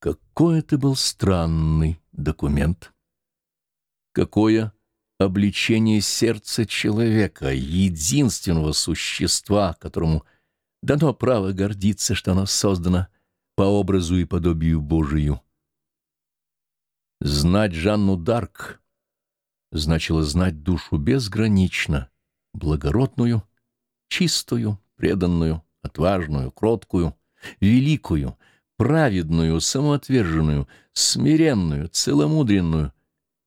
Какой это был странный документ. Какое обличение сердца человека, единственного существа, которому дано право гордиться, что оно создано по образу и подобию Божию. Знать Жанну Дарк значило знать душу безгранично, благородную, чистую, преданную, отважную, кроткую, великую, праведную, самоотверженную, смиренную, целомудренную,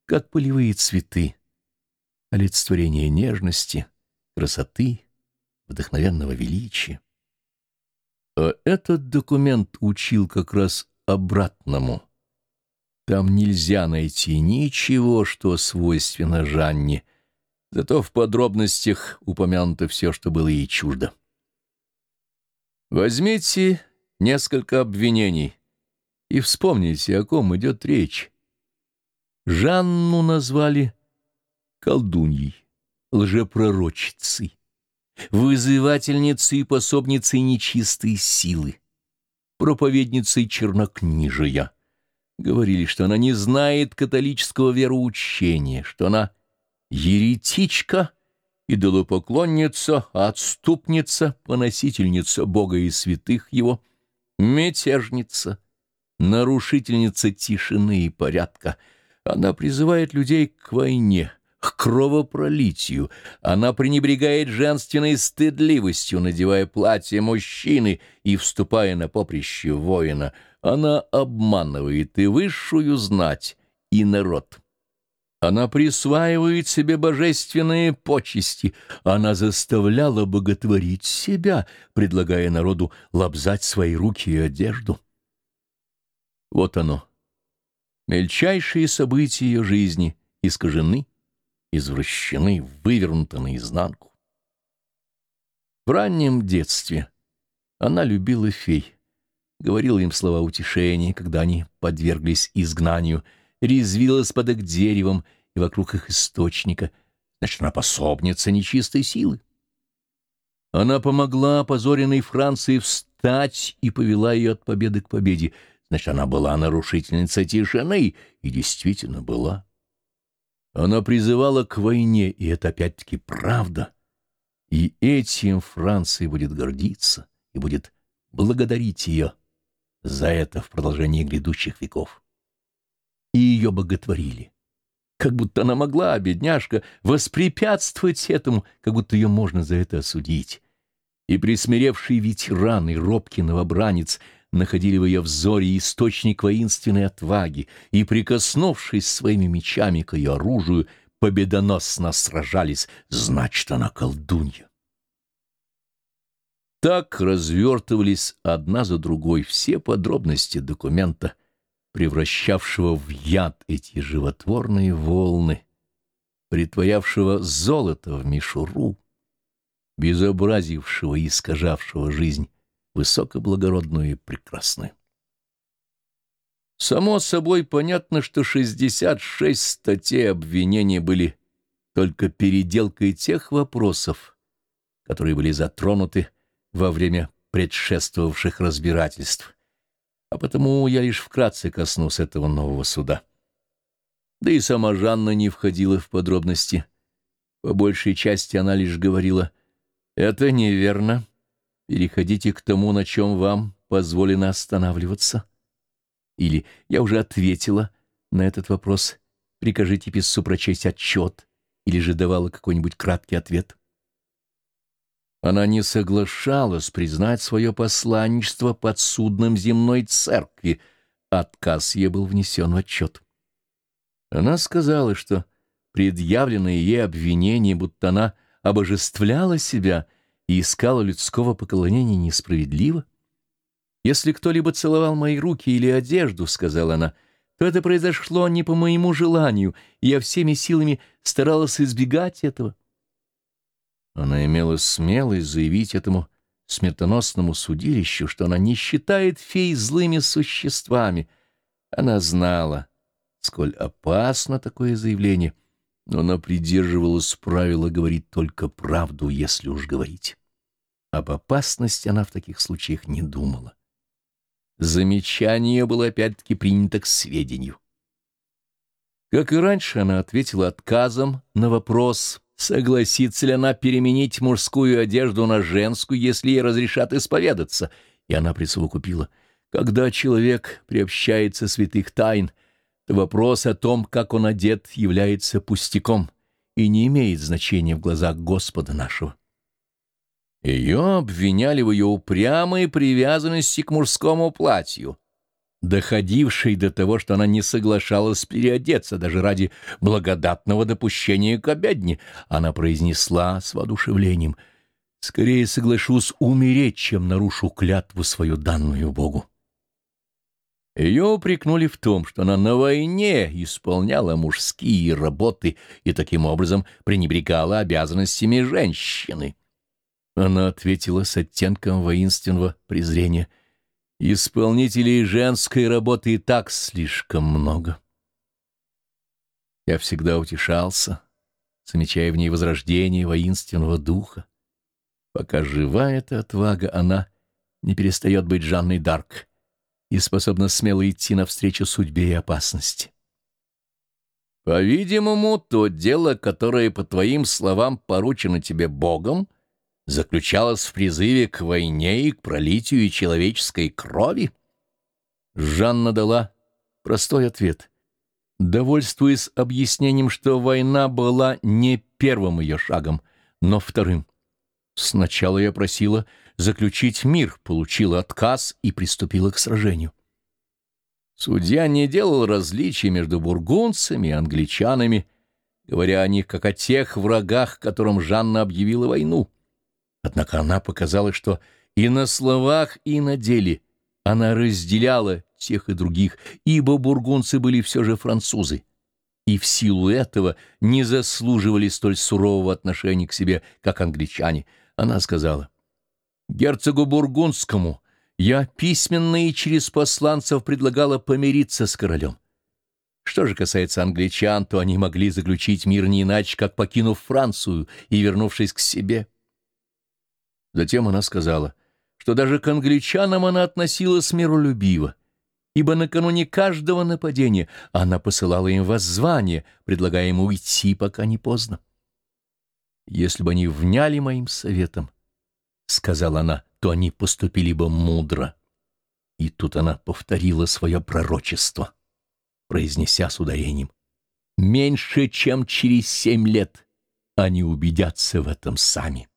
как полевые цветы, олицетворение нежности, красоты, вдохновенного величия. А этот документ учил как раз обратному. Там нельзя найти ничего, что свойственно Жанне, зато в подробностях упомянуто все, что было ей чуждо. Возьмите несколько обвинений и вспомните, о ком идет речь. Жанну назвали колдуньей, лжепророчицей, вызывательницей и пособницей нечистой силы, проповедницей чернокнижия. Говорили, что она не знает католического вероучения, что она еретичка, идолопоклонница, отступница, поносительница Бога и святых его — мятежница, нарушительница тишины и порядка. Она призывает людей к войне, к кровопролитию. Она пренебрегает женственной стыдливостью, надевая платье мужчины и вступая на поприще воина. Она обманывает и высшую знать, и народ. Она присваивает себе божественные почести. Она заставляла боготворить себя, предлагая народу лобзать свои руки и одежду. Вот оно. Мельчайшие события ее жизни искажены, извращены, вывернуты наизнанку. В раннем детстве она любила фей, говорила им слова утешения, когда они подверглись изгнанию — резвилась под их деревом и вокруг их источника. Значит, она пособница нечистой силы. Она помогла опозоренной Франции встать и повела ее от победы к победе. Значит, она была нарушительницей тишины, и действительно была. Она призывала к войне, и это опять-таки правда. И этим Франция будет гордиться и будет благодарить ее за это в продолжении грядущих веков и ее боготворили. Как будто она могла, бедняжка, воспрепятствовать этому, как будто ее можно за это осудить. И присмиревший ветеран и робкий новобранец находили в ее взоре источник воинственной отваги и, прикоснувшись своими мечами к ее оружию, победоносно сражались, значит, она колдунья. Так развертывались одна за другой все подробности документа, превращавшего в яд эти животворные волны, притворявшего золото в мишуру, безобразившего и искажавшего жизнь высокоблагородную и прекрасную. Само собой понятно, что 66 статей обвинения были только переделкой тех вопросов, которые были затронуты во время предшествовавших разбирательств, потому я лишь вкратце коснусь этого нового суда. Да и сама Жанна не входила в подробности. По большей части она лишь говорила, «Это неверно. Переходите к тому, на чем вам позволено останавливаться». Или «Я уже ответила на этот вопрос. Прикажите писцу прочесть отчет» или же давала какой-нибудь краткий ответ. Она не соглашалась признать свое посланничество под судном земной церкви. Отказ ей был внесен в отчет. Она сказала, что предъявленное ей обвинение, будто она обожествляла себя и искала людского поклонения несправедливо. «Если кто-либо целовал мои руки или одежду, — сказала она, — то это произошло не по моему желанию, и я всеми силами старалась избегать этого. Она имела смелость заявить этому смертоносному судилищу, что она не считает фей злыми существами. Она знала, сколь опасно такое заявление, но она придерживалась правила говорить только правду, если уж говорить. Об опасности она в таких случаях не думала. Замечание было опять-таки принято к сведению. Как и раньше, она ответила отказом на вопрос, согласится ли она переменить мужскую одежду на женскую, если ей разрешат исповедаться, и она присовокупила. Когда человек приобщается святых тайн, то вопрос о том, как он одет, является пустяком и не имеет значения в глазах Господа нашего. Ее обвиняли в ее упрямой привязанности к мужскому платью, доходившей до того, что она не соглашалась переодеться даже ради благодатного допущения к обедне, она произнесла с воодушевлением «Скорее соглашусь умереть, чем нарушу клятву свою данную Богу». Ее упрекнули в том, что она на войне исполняла мужские работы и таким образом пренебрегала обязанностями женщины. Она ответила с оттенком воинственного презрения. «Исполнителей женской работы и так слишком много». Я всегда утешался, замечая в ней возрождение воинственного духа. Пока жива эта отвага, она не перестает быть Жанной Дарк и способна смело идти навстречу судьбе и опасности. По-видимому, то дело, которое, по твоим словам, поручено тебе Богом — заключалась в призыве к войне и к пролитию человеческой крови? Жанна дала простой ответ, довольствуясь объяснением, что война была не первым ее шагом, но вторым. Сначала я просила заключить мир, получила отказ и приступила к сражению. Судья не делал различий между бургунцами и англичанами, говоря о них как о тех врагах, которым Жанна объявила войну. Однако она показала, что и на словах, и на деле она разделяла тех и других, ибо бургунцы были все же французы, и в силу этого не заслуживали столь сурового отношения к себе, как англичане. Она сказала, «Герцогу Бургундскому я письменно и через посланцев предлагала помириться с королем. Что же касается англичан, то они могли заключить мир не иначе, как покинув Францию и вернувшись к себе». Затем она сказала, что даже к англичанам она относилась миролюбиво, ибо накануне каждого нападения она посылала им воззвание, предлагая им уйти, пока не поздно. «Если бы они вняли моим советом, — сказала она, — то они поступили бы мудро». И тут она повторила свое пророчество, произнеся с ударением. «Меньше, чем через семь лет они убедятся в этом сами».